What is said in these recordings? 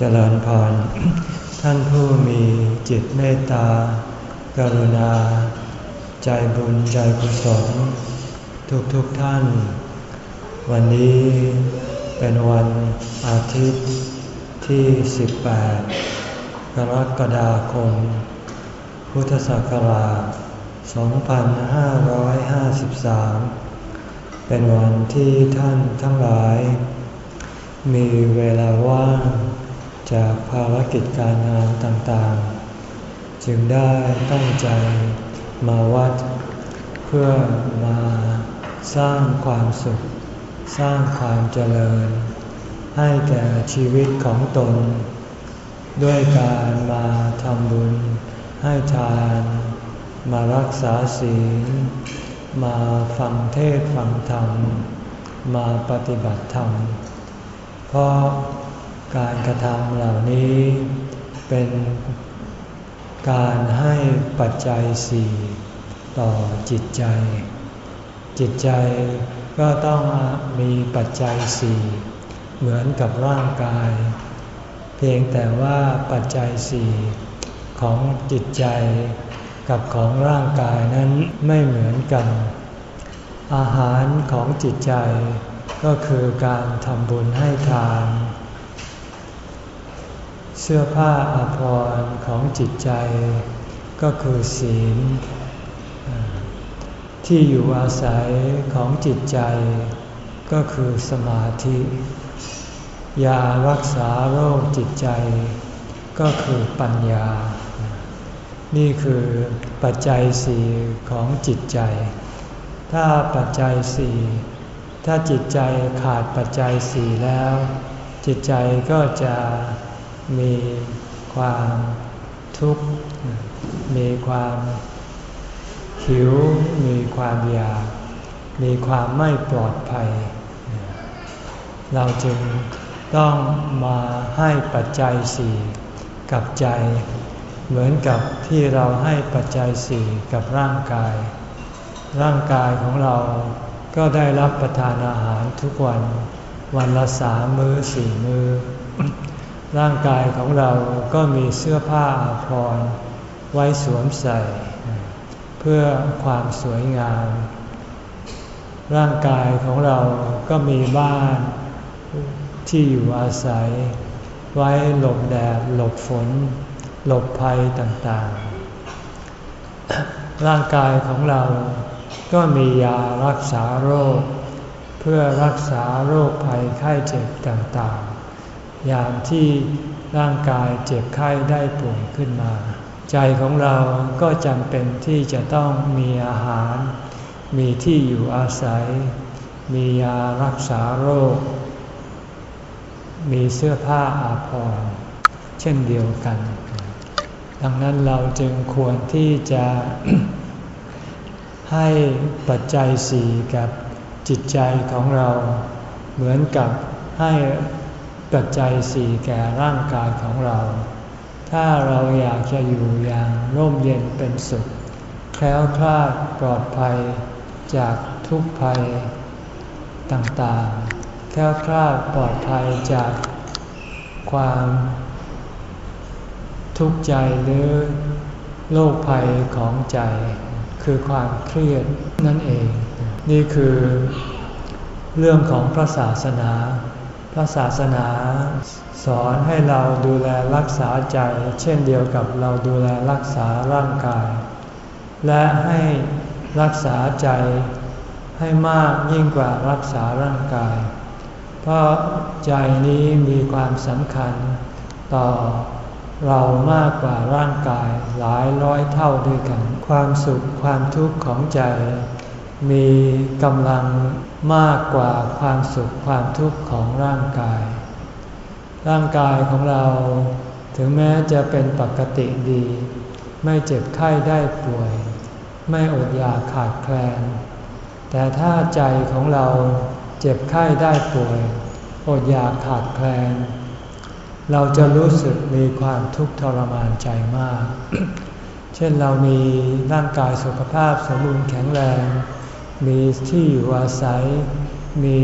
เจริญพร ท่านผู้มีจิตเมตตา กรุณา ใจบุญใจกุศลทุกทุกท่าน วันนี้เป็นวันอาทิตย์ที่ 18 กรกฎาคม พุทธศักราช 2553 เป็นวันที่ท่านทั้งหลาย มีเวลาว่าง จากภารกิจการงานต่างๆ จึงได้ตั้งใจมาวัด เพื่อมาสร้างความสุข สร้างความเจริญ ให้แก่ชีวิตของตน ด้วยการมาทำบุญ ให้ทาน มารักษาศีล มาฟังเทศฟังธรรม มาปฏิบัติธรรม เพราะ การกระทำเหล่านี้ เป็นการให้ปัจจัยสี่ต่อจิตใจ จิตใจก็ต้องมีปัจจัยสี่เหมือนกับร่างกาย เพียงแต่ว่าปัจจัยสี่ของจิตใจกับของร่างกายนั้นไม่เหมือนกัน อาหารของจิตใจก็คือการทำบุญให้ทาน เสื้อผ้าอาภรณ์ของจิตใจ ก็คือศีล ที่อยู่อาศัยของจิตใจ ก็คือสมาธิ ยารักษาโรคจิตใจ ก็คือปัญญา นี่คือปัจจัยสี่ของจิตใจ ถ้าปัจจัยสี่ถ้าจิตใจขาดปัจจัยสี่แล้ว จิตใจก็จะ มีความทุกข์ มีความหิว มีความอยาก มีความไม่ปลอดภัย เราจึงต้องมาให้ปัจจัยสี่กับใจ เหมือนกับที่เราให้ปัจจัยสี่กับร่างกาย ร่างกายของเราก็ได้รับประทานอาหารทุกวัน วันละสามมือ้อสี่มือ้อ ร่างกายของเราก็มีเสื้อผ้าอาภรณ์ไว้สวมใส่ เพื่อความสวยงาม ร่างกายของเราก็มีบ้านที่อยู่อาศัย ไว้หลบแดดหลบฝน หลบภัยต่างๆ ร่างกายของเราก็มียารักษาโรค เพื่อรักษาโรคภัยไข้เจ็บต่างๆ ยามที่ร่างกายเจ็บไข้ได้ป่วยขึ้นมา ใจของเราก็จำเป็นที่จะต้องมีอาหาร มีที่อยู่อาศัย มียารักษาโรค มีเสื้อผ้าอาภรณ์เช่นเดียวกัน ดังนั้นเราจึงควรที่จะให้ปัจจัยสี่กับจิตใจของเรา เหมือนกับให้ ปัจจัยสี่แก่ร่างกายของเรา ถ้าเราอยากจะอยู่อย่างร่มเย็นเป็นสุข แคล้วคลาดปลอดภัยจากทุกภัยต่างๆ แคล้วคลาดปลอดภัยจากความทุกข์ใจหรือโรคภัยของใจ คือความเครียดนั่นเอง นี่คือเรื่องของพระศาสนา ระศาสนาสอนให้เราดูแลรักษาใจ เช่นเดียวกับเราดูแลรักษาร่างกาย และให้รักษาใจให้มากยิ่งกว่ารักษาร่างกาย เพราะใจนี้มีความสำคัญต่อเรามากกว่าร่างกายหลายร้อยเท่าด้วยกัน ความสุขความทุกข์ของใจ มีกำลังมากกว่าความสุขความทุกข์ของร่างกาย ร่างกายของเราถึงแม้จะเป็นปกติดี ไม่เจ็บไข้ได้ป่วย ไม่อดอยากขาดแคลน แต่ถ้าใจของเราเจ็บไข้ได้ป่วย อดอยากขาดแคลน เราจะรู้สึกมีความทุกข์ทรมานใจมาก เช่นเรามีร่างกายสุขภาพสมบูรณ์แข็งแรง มีที่อยู่อาศัย มี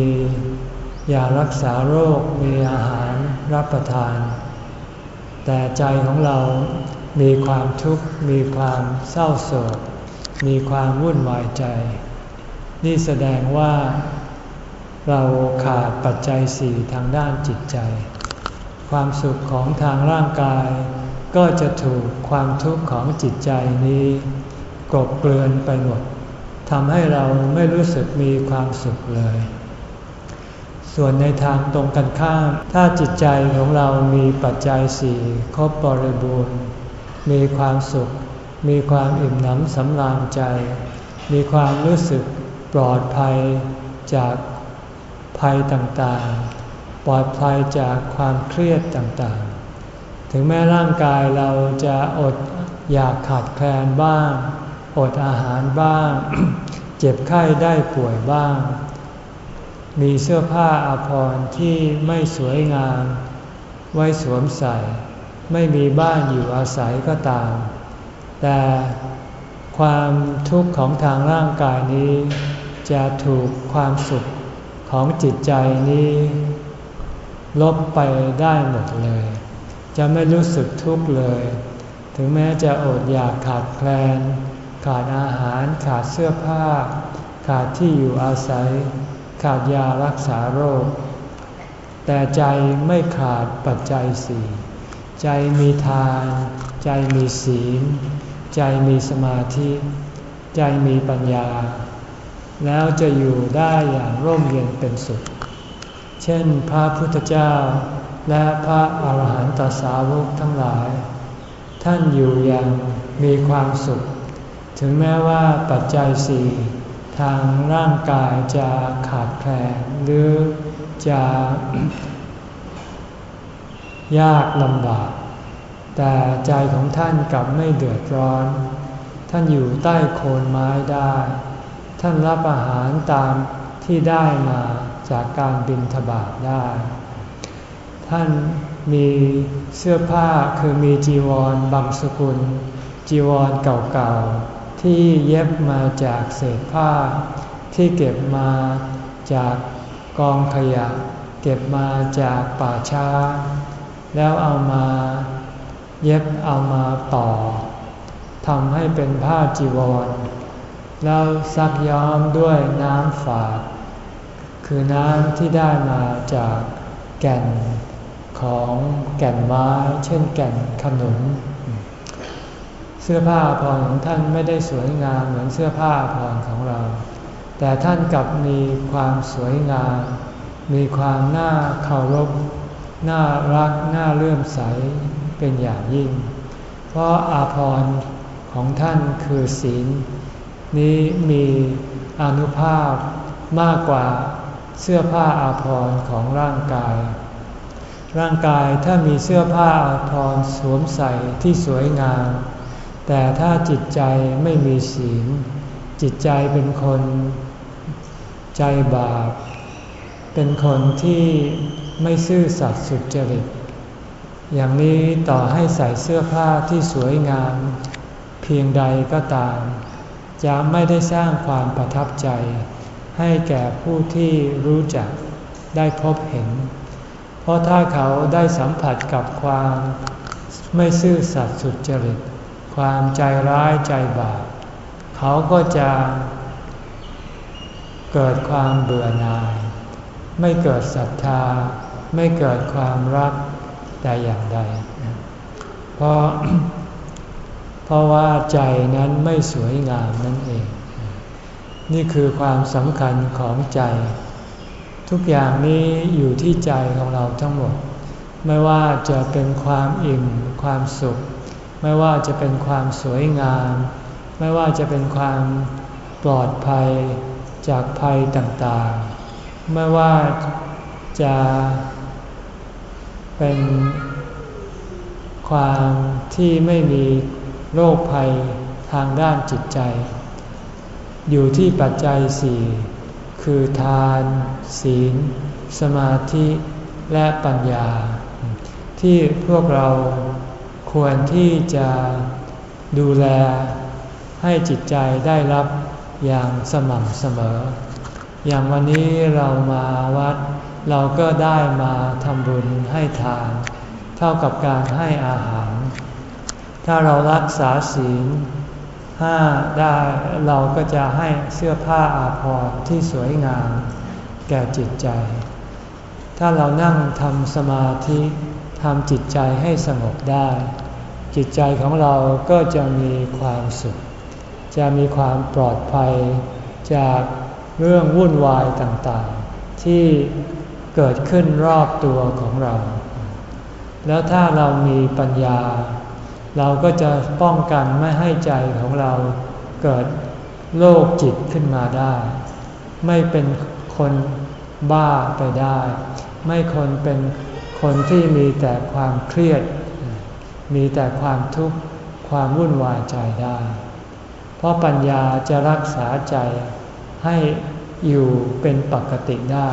ยารักษาโรค มีอาหารรับประทาน แต่ใจของเรามีความทุกข์ มีความเศร้าโศก มีความวุ่นวายใจ นี่แสดงว่า เราขาดปัจจัยสี่ทางด้านจิตใจ ความสุขของทางร่างกาย ก็จะถูกความทุกข์ของจิตใจนี้กบเกลื่อนไปหมด ทำให้เราไม่รู้สึกมีความสุขเลย ส่วนในทางตรงกันข้าม ถ้าจิตใจของเรามีปัจจัยสี่ครบบริบูรณ์ มีความสุข มีความอิ่มหนำสำราญใจ มีความรู้สึกปลอดภัยจากภัยต่างๆ ปลอดภัยจากความเครียดต่างๆ ถึงแม้ร่างกายเราจะอดอยากขาดแคลนบ้าง อดอาหารบ้าง เจ็บไข้ได้ป่วยบ้าง มีเสื้อผ้าอาภรณ์ที่ไม่สวยงาม ไว้สวมใส่ ไม่มีบ้านอยู่อาศัยก็ตาม แต่ความทุกข์ของทางร่างกายนี้ จะถูกความสุขของจิตใจนี้ ลบไปได้หมดเลย จะไม่รู้สึกทุกข์เลย ถึงแม้จะอดอยากขาดแคลน ขาดอาหารขาดเสื้อผ้า ขาดที่อยู่อาศัย ขาดยารักษาโรค แต่ใจไม่ขาดปัจจัยสี่ใจมีทาน ใจมีศีล ใจมีสมาธิ ใจมีปัญญา แล้วจะอยู่ได้อย่างร่มเย็นเป็นสุข เช่นพระพุทธเจ้าและพระอาหารหันตสาวกทั้งหลาย ท่านอยู่อย่างมีความสุข ถึงแม้ว่าปัจจัยสี่ทางร่างกายจะขาดแคลนหรือจะยากลำบาก แต่ใจของท่านกลับไม่เดือดร้อน ท่านอยู่ใต้โคนไม้ได้ ท่านรับอาหารตามที่ได้มาจากการบินทบาทได้ ท่านมีเสื้อผ้าคือมีจีวรบางสกุล จีวรเก่าๆ ที่เย็บมาจากเศษผ้า ที่เก็บมาจากกองขยะ เก็บมาจากป่าช้า แล้วเอามาเย็บเอามาต่อทำให้เป็นผ้าจีวร แล้วซักย้อมด้วยน้ำฝาด คือน้ำที่ได้มาจากแก่นของแก่นไม้ เช่นแก่นขนุน เสื้อผ้าพรของท่านไม่ได้สวยงามเหมือนเสื้อผ้าพรของเรา แต่ท่านกลับมีความสวยงาม มีความน่าเคารพ น่ารัก น่าเลื่อมใสเป็นอย่างยิ่ง เพราะอาภรณ์ของท่านคือศีล นี้มีอนุภาพมากกว่าเสื้อผ้าอาภรณ์ของร่างกาย ร่างกายถ้ามีเสื้อผ้าอาภรณ์สวมใส่ที่สวยงาม แต่ถ้าจิตใจไม่มีศีล จิตใจเป็นคนใจบาป เป็นคนที่ไม่ซื่อสัตย์สุจริต อย่างนี้ต่อให้ใส่เสื้อผ้าที่สวยงาม เพียงใดก็ตาม จะไม่ได้สร้างความประทับใจ ให้แก่ผู้ที่รู้จักได้พบเห็น เพราะถ้าเขาได้สัมผัสกับความไม่ซื่อสัตย์สุจริต ความใจร้ายใจบาปเขาก็จะเกิดความเบื่อหน่าย ไม่เกิดศรัทธา ไม่เกิดความรักแต่อย่างใด เพราะ เพราะว่าใจนั้นไม่สวยงามนั่นเอง นี่คือความสำคัญของใจ ทุกอย่างนี้อยู่ที่ใจของเราทั้งหมด ไม่ว่าจะเป็นความอิ่มความสุข ไม่ว่าจะเป็นความสวยงาม ไม่ว่าจะเป็นความปลอดภัยจากภัยต่างๆ ไม่ว่าจะเป็นความที่ไม่มีโรคภัยทางด้านจิตใจ อยู่ที่ปัจจัยสี่คือทาน ศีล สมาธิและปัญญา ที่พวกเรา ควรที่จะดูแลให้จิตใจได้รับอย่างสม่ำเสมอ อย่างวันนี้เรามาวัด เราก็ได้มาทำบุญให้ทานทท่ากับการให้อาหาร ถ้าเรารักษาศีลห้าได้เราก็จะให้เสื้อผ้าอาภรณ์ที่สวยงาม แก่จิตใจ ถ้าเรานั่งทำสมาธิทำจิตใจให้สงบได้ จิตใจของเราก็จะมีความสุข จะมีความปลอดภัย จากเรื่องวุ่นวายต่างๆ ที่เกิดขึ้นรอบตัวของเรา แล้วถ้าเรามีปัญญา เราก็จะป้องกันไม่ให้ใจของเราเกิดโรคจิตขึ้นมาได้ ไม่เป็นคนบ้าไปได้ ไม่คนเป็นคนที่มีแต่ความเครียด มีแต่ความทุกข์ความวุ่นวายใจได้ เพราะปัญญาจะรักษาใจให้อยู่เป็นปกติได้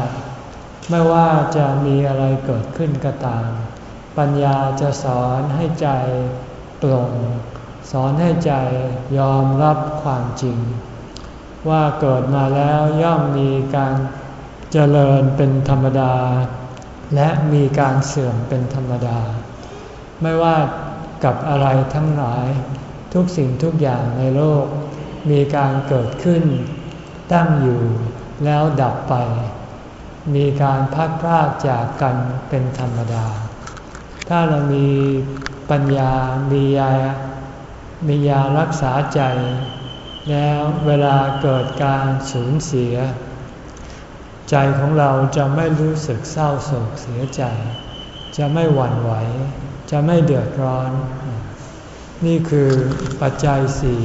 ไม่ว่าจะมีอะไรเกิดขึ้นก็ตาม ปัญญาจะสอนให้ใจปลงสอนให้ใจยอมรับความจริง ว่าเกิดมาแล้วย่อมมีการเจริญเป็นธรรมดา และมีการเสื่อมเป็นธรรมดา ไม่ว่า กับอะไรทั้งหลาย ทุกสิ่งทุกอย่างในโลก มีการเกิดขึ้น ตั้งอยู่แล้วดับไป มีการพัดพรากจากกันเป็นธรรมดา ถ้าเรามีปัญญา มียา มียารักษาใจ แล้วเวลาเกิดการสูญเสีย ใจของเราจะไม่รู้สึกเศร้าโศกเสียใจ จะไม่หวั่นไหว จะไม่เดือดร้อน นี่คือปัจจัยสี่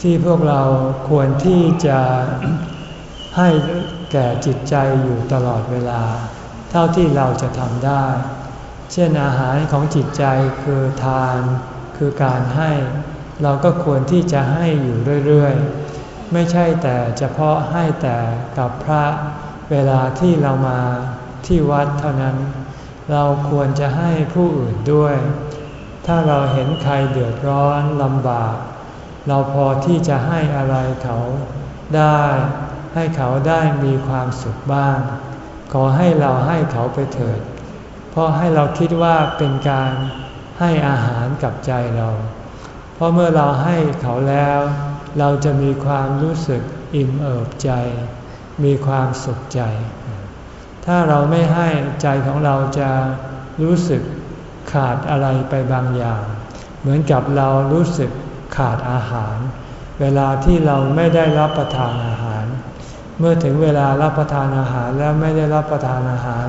ที่พวกเราควรที่จะให้แก่จิตใจอยู่ตลอดเวลา เท่าที่เราจะทำได้ เช่นอาหารของจิตใจคือทาน คือการให้ เราก็ควรที่จะให้อยู่เรื่อยๆ ไม่ใช่แต่เฉพาะให้แต่กับพระเวลาที่เรามาที่วัดเท่านั้น เราควรจะให้ผู้อื่นด้วย ถ้าเราเห็นใครเดือดร้อนลำบาก เราพอที่จะให้อะไรเขาได้ ให้เขาได้มีความสุขบ้าง ขอให้เราให้เขาไปเถิด เพราะให้เราคิดว่าเป็นการให้อาหารกับใจเรา เพราะเมื่อเราให้เขาแล้ว เราจะมีความรู้สึกอิ่มเอิบใจ มีความสุขใจ ถ้าเราไม่ให้ใจของเราจะรู้สึกขาดอะไรไปบางอย่าง เหมือนกับเรารู้สึกขาดอาหาร เวลาที่เราไม่ได้รับประทานอาหาร เมื่อถึงเวลารับประทานอาหารแล้วไม่ได้รับประทานอาหาร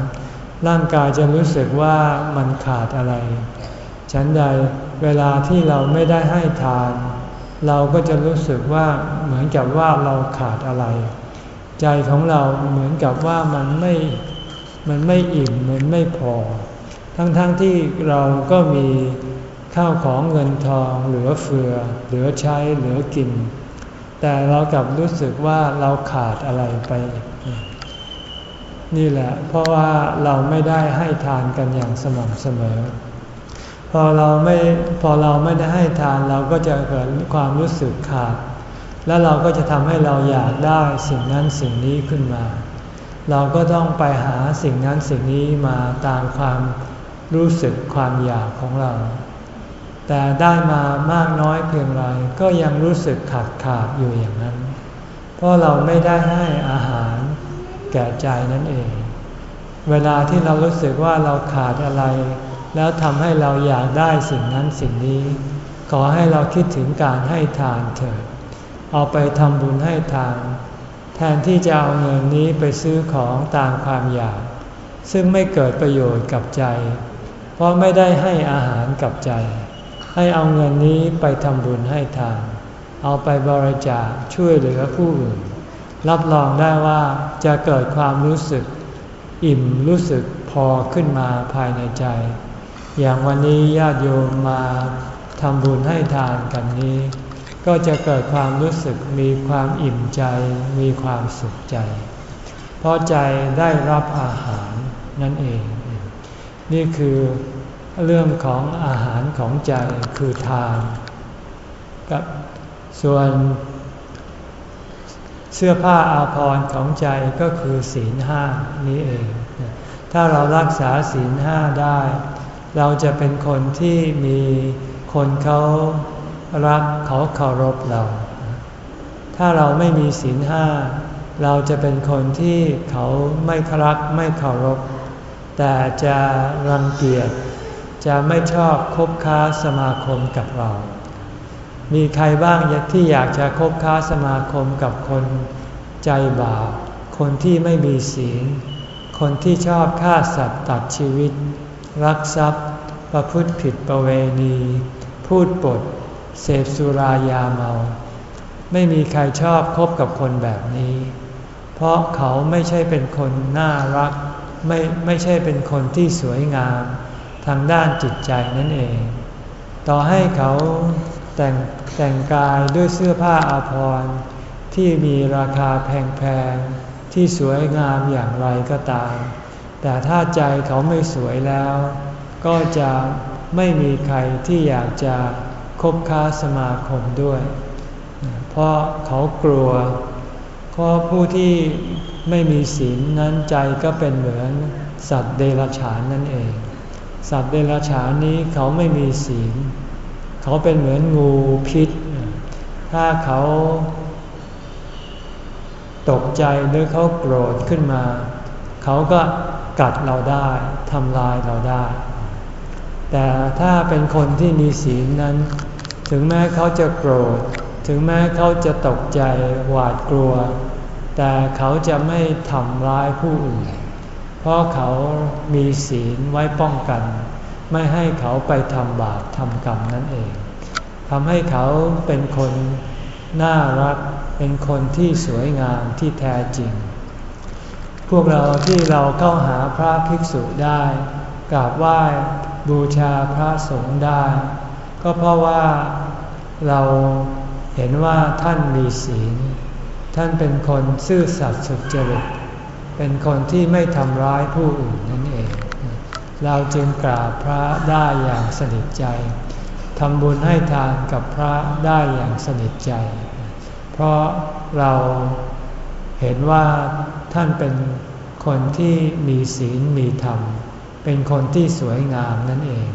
ร่างกายจะรู้สึกว่ามันขาดอะไร ฉันใดเวลาที่เราไม่ได้ให้ทาน เราก็จะรู้สึกว่าเหมือนกับว่าเราขาดอะไร ใจของเราเหมือนกับว่ามันไม่ มันไม่อิ่มมันไม่พอ ทั้งๆทที่เราก็มีข้าวของเงินทองเหลือเฟือ เหลือใช้เหลือกิน แต่เรากลับรู้สึกว่าเราขาดอะไรไป นี่แหละ เพราะว่าเราไม่ได้ให้ทานกันอย่างสม่ำเสมอ พอเราไม่พอเราไม่ได้ให้ทานเราก็จะเกิดความรู้สึกขาด แล้วเราก็จะทำให้เราอยากได้สิ่งนั้นสิ่งนี้ขึ้นมา เราก็ต้องไปหาสิ่งนั้นสิ่งนี้มาตามความรู้สึกความอยากของเรา แต่ได้มามากน้อยเพียงไรก็ยังรู้สึกขาดขาดอยู่อย่างนั้น เพราะเราไม่ได้ให้อาหารแก่ใจนั่นเอง เวลาที่เรารู้สึกว่าเราขาดอะไร แล้วทำให้เราอยากได้สิ่งนั้นสิ่งนี้ ขอให้เราคิดถึงการให้ทานเถิด เอาไปทำบุญให้ทาน แทนที่จะเอาเงินนี้ไปซื้อของตามความอยาก ซึ่งไม่เกิดประโยชน์กับใจ เพราะไม่ได้ให้อาหารกับใจ ให้เอาเงินนี้ไปทำบุญให้ทาน เอาไปบริจาคช่วยเหลือผู้อื่น รับรองได้ว่าจะเกิดความรู้สึก อิ่มรู้สึกพอขึ้นมาภายในใจ อย่างวันนี้ญาติโยมมาทำบุญให้ทานกันนี้ ก็จะเกิดความรู้สึกมีความอิ่มใจ มีความสุขใจ เพราะใจได้รับอาหารนั่นเอง นี่คือเรื่องของอาหารของใจคือทานกับส่วน เสื้อผ้าอาภรณ์ของใจก็คือศีลห้านี้เอง ถ้าเรารักษาศีลห้าได้ เราจะเป็นคนที่มีคนเขา รักเขาเคารพเรา ถ้าเราไม่มีศีลห้าเราจะเป็นคนที่เขาไม่ครักไม่เคารพ แต่จะรังเกียจจะไม่ชอบคบค้าสมาคมกับเรา มีใครบ้างที่อยากจะคบค้าสมาคมกับคนใจบาปคนที่ไม่มีศีล คนที่ชอบฆ่าสัตว์ตัดชีวิต รักทรัพย์ ประพฤติผิดประเวณี พูดปด เสพสุรายาเมา ไม่มีใครชอบคบกับคนแบบนี้ เพราะเขาไม่ใช่เป็นคนน่ารัก ไม่ไม่ใช่เป็นคนที่สวยงาม ทางด้านจิตใจนั่นเอง ต่อให้เขาแต่งแต่งกายด้วยเสื้อผ้าอาภรณ์ที่มีราคาแพงๆ ที่สวยงามอย่างไรก็ตาม แต่ถ้าใจเขาไม่สวยแล้ว ก็จะไม่มีใครที่อยากจะ คบค้าสมาคมด้วย เพราะเขากลัว เพราะผู้ที่ไม่มีศีลนั้นใจก็เป็นเหมือนสัตว์เดรัจฉานนั่นเอง สัตว์เดรัจฉานนี้เขาไม่มีศีล เขาเป็นเหมือนงูพิษ ถ้าเขาตกใจหรือเขาโกรธขึ้นมา เขาก็กัดเราได้ทำลายเราได้ แต่ถ้าเป็นคนที่มีศีลนั้น ถึงแม้เขาจะโกรธ ถึงแม้เขาจะตกใจหวาดกลัว แต่เขาจะไม่ทำร้ายผู้อื่น เพราะเขามีศีลไว้ป้องกัน ไม่ให้เขาไปทำบาปทำกรรมนั่นเองทำให้เขาเป็นคนน่ารัก เป็นคนที่สวยงามที่แท้จริง พวกเราที่เราเข้าหาพระภิกษุได้กราบไหว้ บูชาพระสงฆ์ได้ ก็เพราะว่าเราเห็นว่าท่านมีศีล ท่านเป็นคนซื่อสัตย์สุจริต เป็นคนที่ไม่ทำร้ายผู้อื่นนั่นเอง เราจึงกราบพระได้อย่างสนิทใจทำบุญให้ทานกับพระได้อย่างสนิทใจ เพราะเราเห็นว่าท่านเป็นคนที่มีศีลมีธรรมเเป็นคนที่สวยงามนั่นเอง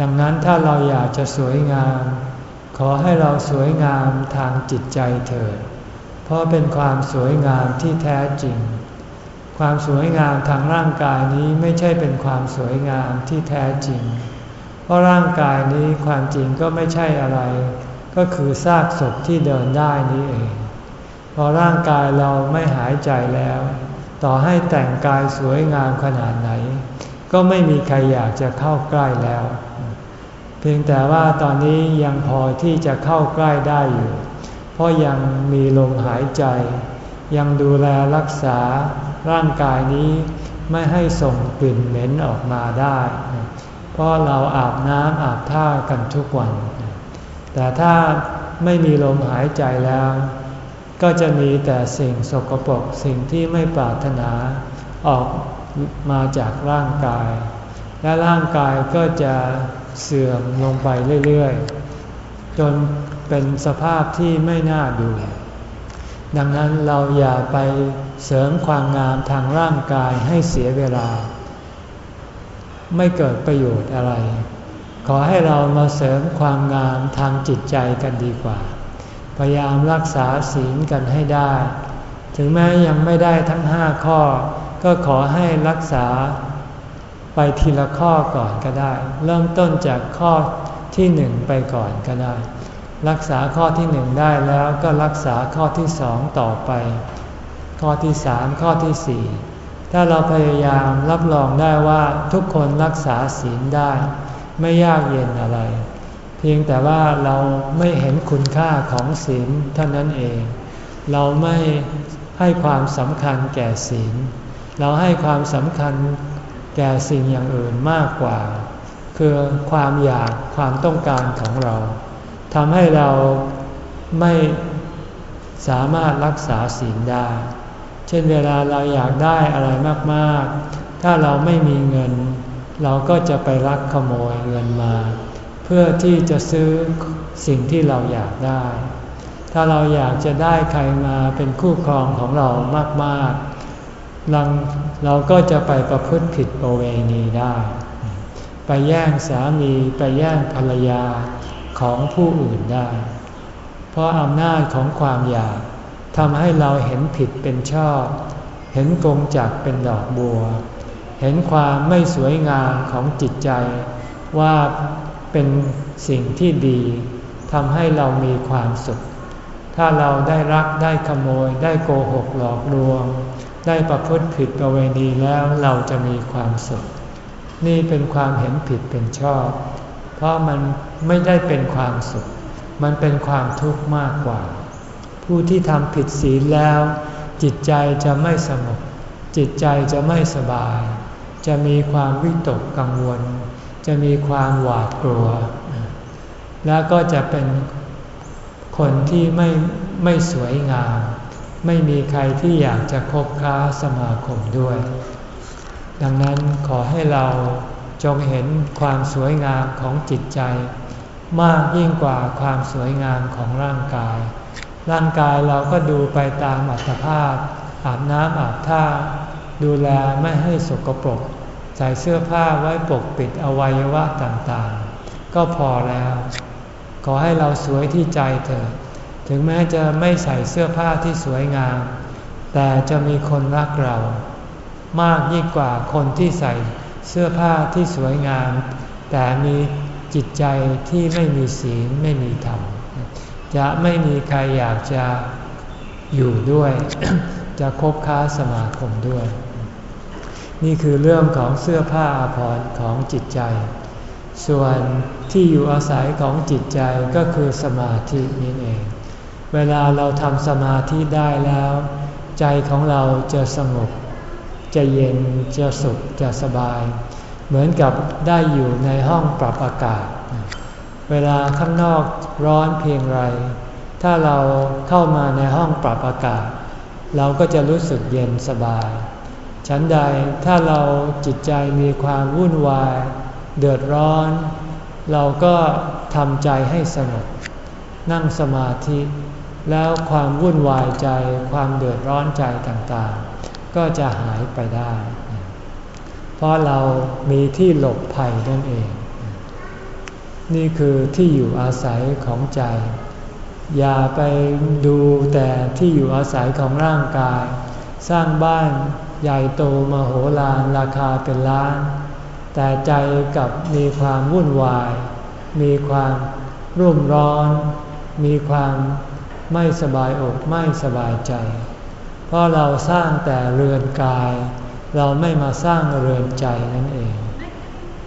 ดังนั้นถ้าเราอยากจะสวยงาม ขอให้เราสวยงามทางจิตใจเถิด เพราะเป็นความสวยงามที่แท้จริง ความสวยงามทางร่างกายนี้ไม่ใช่เป็นความสวยงามที่แท้จริง เพราะร่างกายนี้ความจริงก็ไม่ใช่อะไร ก็คือซากศพที่เดินได้นี้เอง พอร่างกายเราไม่หายใจแล้ว ต่อให้แต่งกายสวยงามขนาดไหน ก็ไม่มีใครอยากจะเข้าใกล้แล้ว เพียงแต่ว่าตอนนี้ยังพอที่จะเข้าใกล้ได้อยู่ เพราะยังมีลมหายใจ ยังดูแลรักษาร่างกายนี้ไม่ให้ส่งกลิ่นเหม็นออกมาได้ เพราะเราอาบน้ำอาบท่ากันทุกวัน แต่ถ้าไม่มีลมหายใจแล้ว ก็จะมีแต่สิ่งสกปรกสิ่งที่ไม่ปรารถนาออกมาจากร่างกาย และร่างกายก็จะเสื่อมลงไปเรื่อยๆ จนเป็นสภาพที่ไม่น่าดู ดังนั้นเราอย่าไปเสริมความงามทางร่างกายให้เสียเวลา ไม่เกิดประโยชน์อะไร ขอให้เรามาเสริมความงามทางจิตใจกันดีกว่า พยายามรักษาศีลกันให้ได้ ถึงแม้ยังไม่ได้ทั้งห้าข้อ ก็ขอให้รักษาไปทีละข้อก่อนก็ได้ เริ่มต้นจากข้อที่หนึ่งไปก่อนก็ได้ รักษาข้อที่หนึ่งได้แล้วก็รักษาข้อที่สองต่อไป ข้อที่สามข้อที่สี่ถ้าเราพยายามรับรองได้ว่าทุกคนรักษาศีลได้ ไม่ยากเย็นอะไร พียงแต่ว่าเราไม่เห็นคุณค่าของศีลเท่านั้นเอง เราไม่ให้ความสำคัญแก่ศีล เราให้ความสำคัญแก่สิ่งอย่างอื่นมากกว่า คือความอยากความต้องการของเราทำให้เราไม่สามารถรักษาศีลได้ เช่นเวลาเราอยากได้อะไรมาก ๆ ถ้าเราไม่มีเงิน เราก็จะไปรักขโมยเงินมา เพื่อที่จะซื้อสิ่งที่เราอยากได้ ถ้าเราอยากจะได้ใครมาเป็นคู่ครองของเรามากๆเราเราก็จะไปประพฤติผิดประเวณีได้ ไปแย่งสามีไปแย่งภรรยาของผู้อื่นได้ เพราะอำนาจของความอยากทำให้เราเห็นผิดเป็นชอบ เห็นกงจักเป็นดอกบัว เห็นความไม่สวยงามของจิตใจว่า เป็นสิ่งที่ดีทำให้เรามีความสุข ถ้าเราได้รักได้ขโมย ได้โกหกหลอกลวง ได้ประพฤติผิดประเวณีแล้วเราจะมีความสุข นี่เป็นความเห็นผิดเป็นชอบ เพราะมันไม่ได้เป็นความสุข มันเป็นความทุกข์มากกว่า ผู้ที่ทำผิดศีลแล้ว จิตใจจะไม่สงบจิตใจจะไม่สบาย จะมีความวิตกกังวล จะมีความหวาดกลัว แล้วก็จะเป็นคนที่ไม่ไม่สวยงาม ไม่มีใครที่อยากจะคบค้าสมาคมด้วย ดังนั้นขอให้เราจงเห็นความสวยงามของจิตใจ มากยิ่งกว่าความสวยงามของร่างกาย ร่างกายเราก็ดูไปตามอัตภาพ อาบน้ำอาบท่า ดูแลไม่ให้สกปรก ใส่เสื้อผ้าไว้ปกปิดอวัยวะต่างๆ ก็พอแล้ว ขอให้เราสวยที่ใจเถิดถึงแม้จะไม่ใส่เสื้อผ้าที่สวยงาม แต่จะมีคนรักเรา มากยิ่งกว่าคนที่ใส่เสื้อผ้าที่สวยงาม แต่มีจิตใจที่ไม่มีศีลไม่มีธรรมจะไม่มีใครอยากจะอยู่ด้วย จะคบค้าสมาคมด้วย นี่คือเรื่องของเสื้อผ้าอาภรณ์ของจิตใจ ส่วนที่อยู่อาศัยของจิตใจก็คือสมาธินี่เอง เวลาเราทำสมาธิได้แล้ว ใจของเราจะสงบ จะเย็น จะสุข จะสบาย เหมือนกับได้อยู่ในห้องปรับอากาศ เวลาข้างนอกร้อนเพียงไร ถ้าเราเข้ามาในห้องปรับอากาศ เราก็จะรู้สึกเย็นสบาย ฉันใดถ้าเราจิตใจมีความวุ่นวาย เดือดร้อน เราก็ทำใจให้สงบนั่งสมาธิ แล้วความวุ่นวายใจ ความเดือดร้อนใจต่างๆ ก็จะหายไปได้ เพราะเรามีที่หลบภัยนั่นเอง นี่คือที่อยู่อาศัยของใจ อย่าไปดูแต่ที่อยู่อาศัยของร่างกาย สร้างบ้าน ใหญ่โตมโหฬารราคาเป็นล้าน แต่ใจกับมีความวุ่นวาย มีความรุ่มร้อน มีความไม่สบายอกไม่สบายใจ เพราะเราสร้างแต่เรือนกาย เราไม่มาสร้างเรือนใจนั่นเอง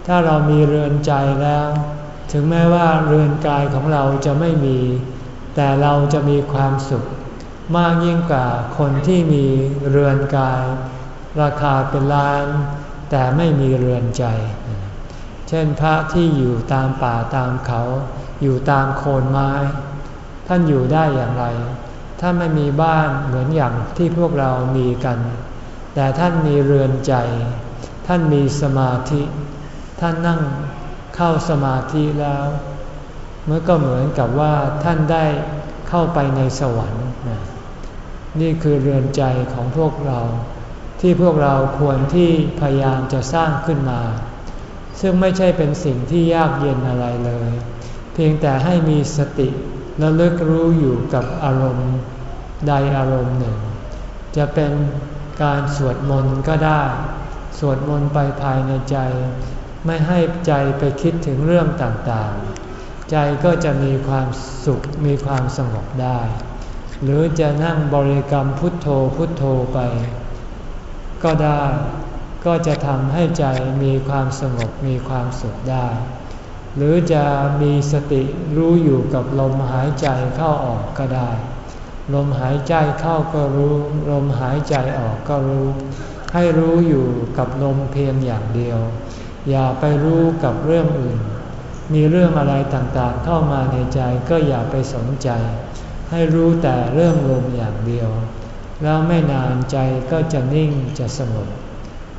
ถ้าเรามีเรือนใจแล้ว ถึงแม้ว่าเรือนกายของเราจะไม่มี แต่เราจะมีความสุข มากยิ่งกว่าคนที่มีเรือนกาย ราคาเป็นล้าน แต่ไม่มีเรือนใจ เช่นพระที่อยู่ตามป่าตามเขา อยู่ตามโคนไม้ ท่านอยู่ได้อย่างไร ถ้าไม่มีบ้านเหมือนอย่างที่พวกเรามีกัน แต่ท่านมีเรือนใจ ท่านมีสมาธิ ท่านนั่งเข้าสมาธิแล้วเมื่อก็เหมือนกับว่าท่านได้เข้าไปในสวรรค์ นี่คือเรือนใจของพวกเรา ที่พวกเราควรที่พยายามจะสร้างขึ้นมา ซึ่งไม่ใช่เป็นสิ่งที่ยากเย็นอะไรเลย เพียงแต่ให้มีสติและเลิกรู้อยู่กับอารมณ์ใดอารมณ์หนึ่ง จะเป็นการสวดมนต์ก็ได้ สวดมนต์ไปภายในใจ ไม่ให้ใจไปคิดถึงเรื่องต่างๆ ใจก็จะมีความสุขมีความสงบได้ หรือจะนั่งบริกรรมพุทโธพุทโธไป ก็ได้ก็จะทำให้ใจมีความสงบมีความสุขได้ หรือจะมีสติรู้อยู่กับลมหายใจเข้าออกก็ได้ ลมหายใจเข้าก็รู้ ลมหายใจออกก็รู้ ให้รู้อยู่กับลมเพียงอย่างเดียว อย่าไปรู้กับเรื่องอื่น มีเรื่องอะไรต่างๆเข้ามาในใจก็อย่าไปสนใจ ให้รู้แต่เรื่องลมอย่างเดียว แล้วไม่นานใจก็จะนิ่งจะสงบ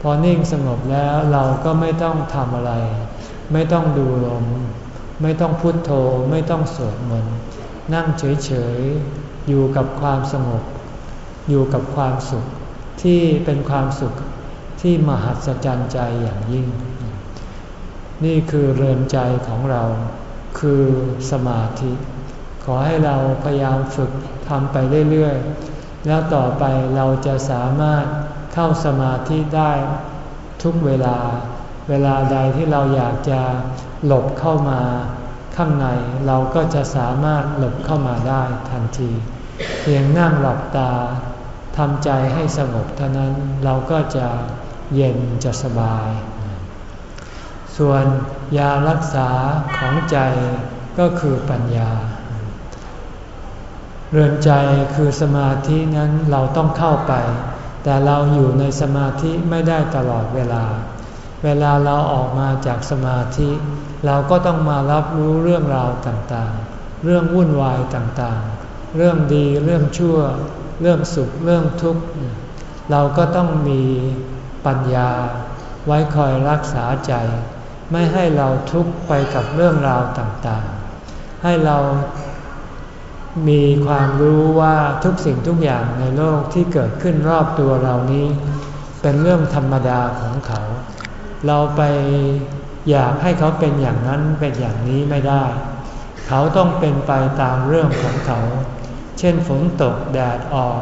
พอนิ่งสงบแล้วเราก็ไม่ต้องทำอะไร ไม่ต้องดูลม ไม่ต้องพุโทโธไม่ต้องสวดมนต์นั่งเฉยๆ อยู่กับความสงบ อยู่กับความสุขที่เป็นความสุขที่มหัศจรรย์ใจอย่างยิ่ง นี่คือเรือนใจของเรา คือสมาธิ อให้เราพยายามฝึกทำไปเรื่อยๆ แล้วต่อไปเราจะสามารถเข้าสมาธิได้ทุกเวลา เวลาใดที่เราอยากจะหลบเข้ามาข้างในเราก็จะสามารถหลบเข้ามาได้ทันที เพียงนั่งหลับตาทำใจให้สงบเท่านั้นเราก็จะเย็นจะสบาย ส่วนยารักษาของใจก็คือปัญญา เรือนใจคือสมาธินั้นเราต้องเข้าไป แต่เราอยู่ในสมาธิไม่ได้ตลอดเวลา เวลาเราออกมาจากสมาธิ เราก็ต้องมารับรู้เรื่องราวต่างๆ เรื่องวุ่นวายต่างๆ เรื่องดีเรื่องชั่ว เรื่องสุขเรื่องทุกข์ เราก็ต้องมีปัญญา ไว้คอยรักษาใจ ไม่ให้เราทุกข์ไปกับเรื่องราวต่างๆ ให้เรา มีความรู้ว่าทุกสิ่งทุกอย่างในโลกที่เกิดขึ้นรอบตัวเรานี้ เป็นเรื่องธรรมดาของเขา เราไปอยากให้เขาเป็นอย่างนั้นเป็นอย่างนี้ไม่ได้ เขาต้องเป็นไปตามเรื่องของเขา เช่นฝนตกแดดออก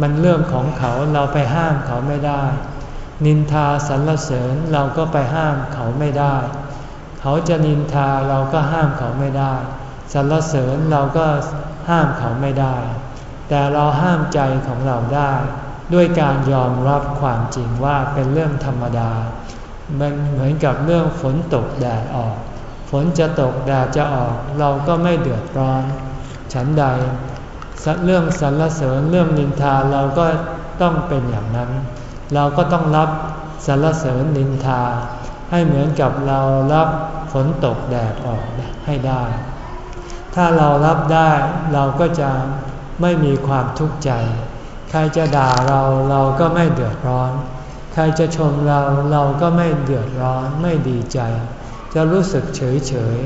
มันเรื่องของเขาเราไปห้ามเขาไม่ได้ นินทาสรรเสริญเราก็ไปห้ามเขาไม่ได้ เขาจะนินทาเราก็ห้ามเขาไม่ได้ สรรเสริญเราก็ห้ามเขาไม่ได้ แต่เราห้ามใจของเราได้ ด้วยการยอมรับความจริงว่าเป็นเรื่องธรรมดา มันเหมือนกับเรื่องฝนตกแดดออก ฝนจะตกแดดจะออก เราก็ไม่เดือดร้อน ฉันใดเรื่องสรรเสริญเรื่องนินทาเราก็ต้องเป็นอย่างนั้น เราก็ต้องรับสรรเสริญนินทา ให้เหมือนกับเรารับฝนตกแดดออกให้ได้ ถ้าเรารับได้เราก็จะไม่มีความทุกข์ใจ ใครจะด่าเราเราก็ไม่เดือดร้อน ใครจะชมเราเราก็ไม่เดือดร้อนไม่ดีใจ จะรู้สึกเฉยเฉย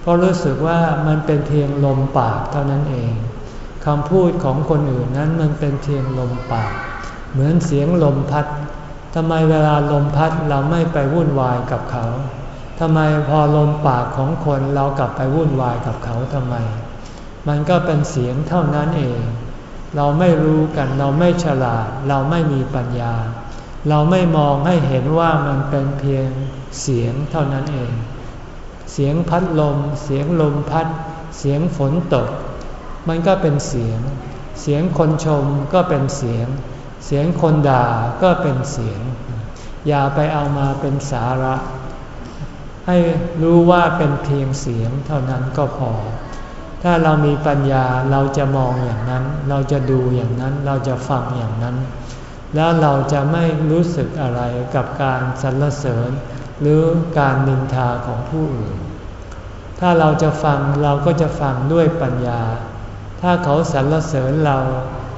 เพราะรู้สึกว่ามันเป็นเพียงลมปากเท่านั้นเองคำพูดของคนอื่นนั้นมันเป็นเพียงลมปาก เหมือนเสียงลมพัดทำไมเวลาลมพัดเราไม่ไปวุ่นวายกับเขา ทำไมพอลมปากของคนเรากลับไปวุ่นวายกับเขาทำไม มันก็เป็นเสียงเท่านั้นเอง เราไม่รู้กันเราไม่ฉลาด เราไม่มีปัญญา เราไม่มองให้เห็นว่ามันเป็นเพียงเสียงเท่านั้นเอง เสียงพัดลม เสียงลมพัด เสียงฝนตก มันก็เป็นเสียง เสียงคนชมก็เป็นเสียง เสียงคนด่าก็เป็นเสียง อย่าไปเอามาเป็นสาระ ให้รู้ว่าเป็นเพียงเสียงเท่านั้นก็พอ ถ้าเรามีปัญญาเราจะมองอย่างนั้น เราจะดูอย่างนั้น เราจะฟังอย่างนั้น แล้วเราจะไม่รู้สึกอะไรกับการสรรเสริญ หรือการนินทาของผู้อื่น ถ้าเราจะฟังเราก็จะฟังด้วยปัญญา ถ้าเขาสรรเสริญเรา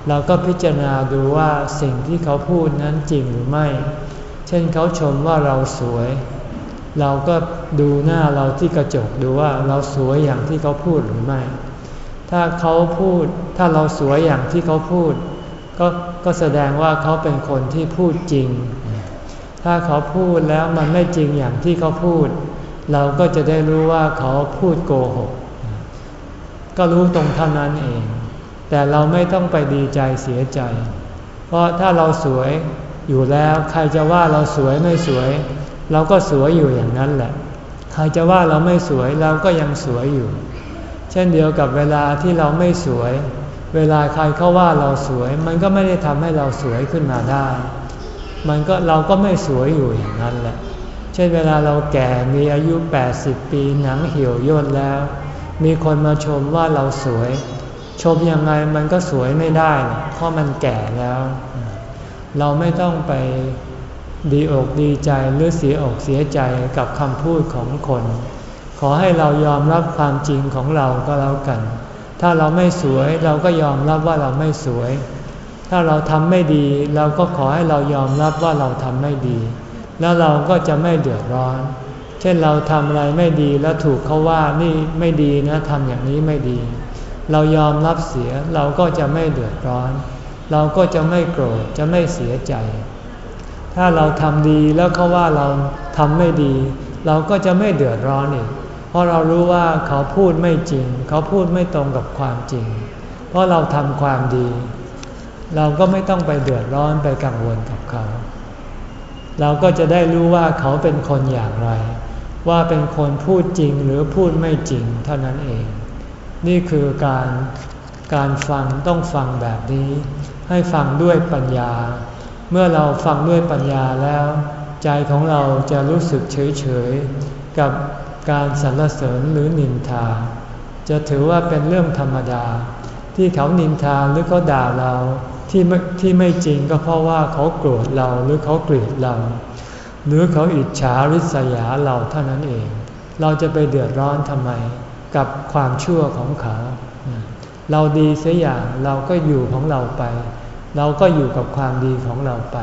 เราก็พิจารณาดูว่าสิ่งที่เขาพูดนั้นจริงหรือไม่ เช่นเขาชมว่าเราสวย เราก็ดูหน้าเราที่กระจกดูว่าเราสวยอย่างที่เขาพูดหรือไม่ ถ้าเขาพูดถ้าเราสวยอย่างที่เขาพูด ก็ก็แสดงว่าเขาเป็นคนที่พูดจริง ถ้าเขาพูดแล้วมันไม่จริงอย่างที่เขาพูด เราก็จะได้รู้ว่าเขาพูดโกหก ก็รู้ตรงเท่านั้นเอง แต่เราไม่ต้องไปดีใจเสียใจ เพราะถ้าเราสวยอยู่แล้วใครจะว่าเราสวยไม่สวย เราก็สวยอยู่อย่างนั้นแหละ ใครจะว่าเราไม่สวยเราก็ยังสวยอยู่ เช่นเดียวกับเวลาที่เราไม่สวย เวลาใครเขาว่าเราสวย มันก็ไม่ได้ทำให้เราสวยขึ้นมาได้ มันก็เราก็ไม่สวยอยู่อย่างนั้นแหละ เช่นเวลาเราแก่มีอายุ 80 ปีหนังเหี่ยวย่นแล้ว มีคนมาชมว่าเราสวย ชมยังไงมันก็สวยไม่ได้ เพราะมันแก่แล้ว เราไม่ต้องไป ดีอกดีใจหรือเสียอกเสียใจกับคำพูดของคน ขอให้เรายอมรับความจริงของเราก็แล้วกัน ถ้าเราไม่สวยเราก็ยอมรับว่าเราไม่สวย ถ้าเราทำไม่ดี เราก็ขอให้เรายอมรับว่าเราทำไม่ดี แล้วเราก็จะไม่เดือดร้อน เช่นเราทำอะไรไม่ดีแล้วถูกเขาว่านี่ไม่ดีนะทำอย่างนี้ไม่ดี เรายอมรับเสียเราก็จะไม่เดือดร้อน เราก็จะไม่โกรธจะไม่เสียใจ ถ้าเราทำดีแล้วเขาว่าเราทำไม่ดี เราก็จะไม่เดือดร้อนอีก เพราะเรารู้ว่าเขาพูดไม่จริง เขาพูดไม่ตรงกับความจริง เพราะเราทำความดี เราก็ไม่ต้องไปเดือดร้อนไปกังวลกับเขา เราก็จะได้รู้ว่าเขาเป็นคนอย่างไร ว่าเป็นคนพูดจริงหรือพูดไม่จริงเท่านั้นเอง นี่คือการการฟังต้องฟังแบบนี้ ให้ฟังด้วยปัญญา เมื่อเราฟังด้วยปัญญาแล้ว ใจของเราจะรู้สึกเฉยเฉยกับการสรรเสริญหรือนินทา จะถือว่าเป็นเรื่องธรรมดา ที่เขานินทาหรือเขาด่าเราที่ไม่ที่ไม่จริงก็เพราะว่าเขาโกรธเราหรือเขาเกลียดเรา หรือเขาอิจฉาริษยาเราเท่านั้นเอง เราจะไปเดือดร้อนทำไมกับความชั่วของเขา เราดีเสียอย่างเราก็อยู่ของเราไป เราก็อยู่กับความดีของเราไป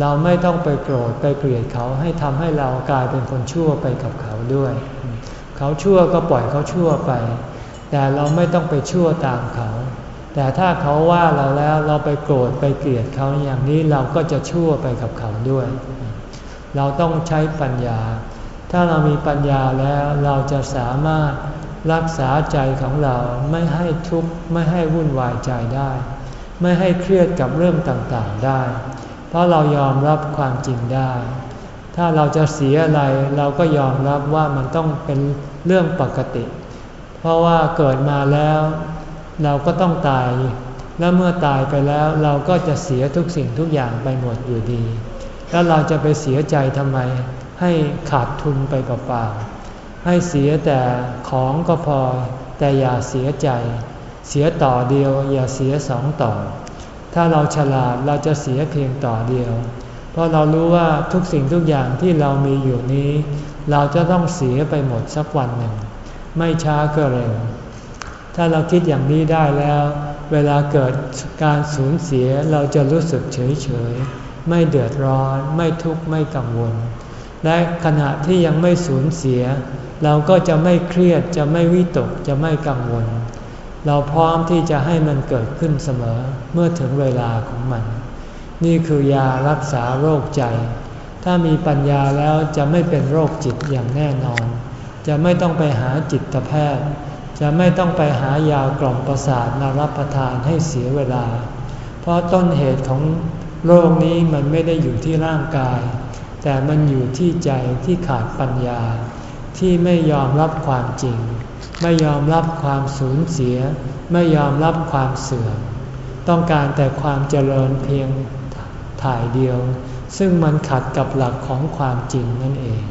เราไม่ต้องไปโกรธไปเกลียดเขาให้ทำให้เรากลายเป็นคนชั่วไปกับเขาด้วย เขาชั่วก็ปล่อยเขาชั่วไป แต่เราไม่ต้องไปชั่วตามเขา แต่ถ้าเขาว่าเราแล้วเราไปโกรธไปเกลียดเขาอย่างนี้เราก็จะชั่วไปกับเขาด้วย เราต้องใช้ปัญญา ถ้าเรามีปัญญาแล้วเราจะสามารถรักษาใจของเราไม่ให้ทุกข์ไม่ให้วุ่นวายใจได้ ไม่ให้เครียดกับเรื่องต่างๆได้ เพราะเรายอมรับความจริงได้ ถ้าเราจะเสียอะไรเราก็ยอมรับว่ามันต้องเป็นเรื่องปกติ เพราะว่าเกิดมาแล้ว เราก็ต้องตาย และเมื่อตายไปแล้วเราก็จะเสียทุกสิ่งทุกอย่างไปหมดอยู่ดี แล้วเราจะไปเสียใจทำไม ให้ขาดทุนไปเปล่าๆให้เสียแต่ของก็พอแต่อย่าเสียใจ เสียต่อเดียวอย่าเสียสองต่อ ถ้าเราฉลาดเราจะเสียเพียงต่อเดียว เพราะเรารู้ว่าทุกสิ่งทุกอย่างที่เรามีอยู่นี้ เราจะต้องเสียไปหมดสักวันหนึ่ง ไม่ช้าก็เร็ว ถ้าเราคิดอย่างนี้ได้แล้ว เวลาเกิดการสูญเสียเราจะรู้สึกเฉยเฉยไม่เดือดร้อน ไม่ทุกข์ไม่กังวล และขณะที่ยังไม่สูญเสีย เราก็จะไม่เครียดจะไม่วิตกจะไม่กังวล เราพร้อมที่จะให้มันเกิดขึ้นเสมอเมื่อถึงเวลาของมัน นี่คือยารักษาโรคใจ ถ้ามีปัญญาแล้วจะไม่เป็นโรคจิตอย่างแน่นอน จะไม่ต้องไปหาจิตแพทย์ จะไม่ต้องไปหายากล่อมประสาทมารับประทานให้เสียเวลา เพราะต้นเหตุของโรคนี้มันไม่ได้อยู่ที่ร่างกาย แต่มันอยู่ที่ใจที่ขาดปัญญา ที่ไม่ยอมรับความจริง ไม่ยอมรับความสูญเสีย ไม่ยอมรับความเสื่อม ต้องการแต่ความเจริญเพียงถ่ายเดียว ซึ่งมันขัดกับหลักของความจริงนั่นเอง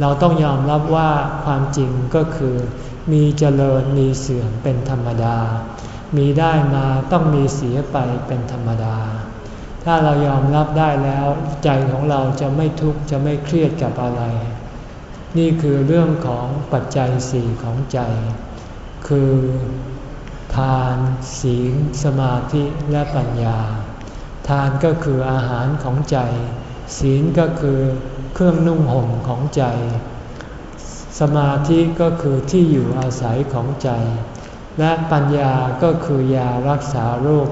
เราต้องยอมรับว่าความจริงก็คือ มีเจริญมีเสื่อมเป็นธรรมดา มีได้มาต้องมีเสียไปเป็นธรรมดา ถ้าเรายอมรับได้แล้ว ใจของเราจะไม่ทุกข์จะไม่เครียดกับอะไร นี่คือเรื่องของปัจจัยสี่ของใจ คือทานศีลสมาธิและปัญญา ทานก็คืออาหารของใจ ศีลก็คือเครื่องนุ่งห่มของใจ สมาธิก็คือที่อยู่อาศัยของใจ และปัญญาก็คือยารักษาโรค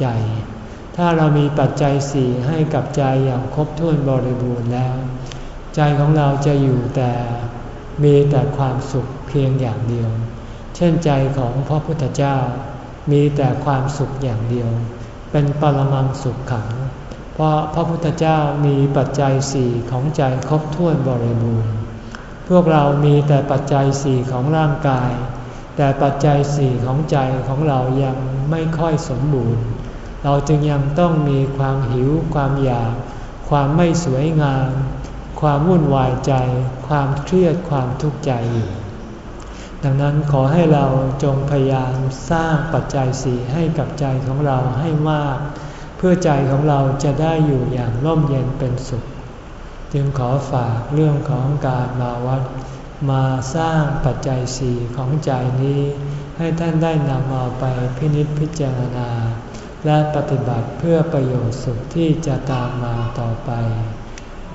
ใจ ถ้าเรามีปัจจัยสี่ให้กับใจอย่างครบถ้วนบริบูรณ์แล้ว ใจของเราจะอยู่แต่มีแต่ความสุขเพียงอย่างเดียว เช่นใจของพระพุทธเจ้า มีแต่ความสุขอย่างเดียว เป็นปรมังสุขขัง เพราะพระพุทธเจ้ามีปัจจัยสี่ของใจครบถ้วนบริบูรณ์ พวกเรามีแต่ปัจจัยสี่ของร่างกาย แต่ปัจจัยสี่ของใจของเรายังไม่ค่อยสมบูรณ์ เราจึงยังต้องมีความหิวความอยาก ความไม่สวยงาม ความวุ่นวายใจ ความเครียดความทุกข์ใจอยู่ดังนั้นขอให้เราจงพยายามสร้างปัจจัยสีให้กับใจของเราให้มาก เพื่อใจของเราจะได้อยู่อย่างร่มเย็นเป็นสุข จึงขอฝากเรื่องของการมาวัด มาสร้างปัจจัยสีของใจนี้ ให้ท่านได้นำเอาไปพินิจพิจารณา และปฏิบัติเพื่อประโยชน์สุขที่จะตามมาต่อไป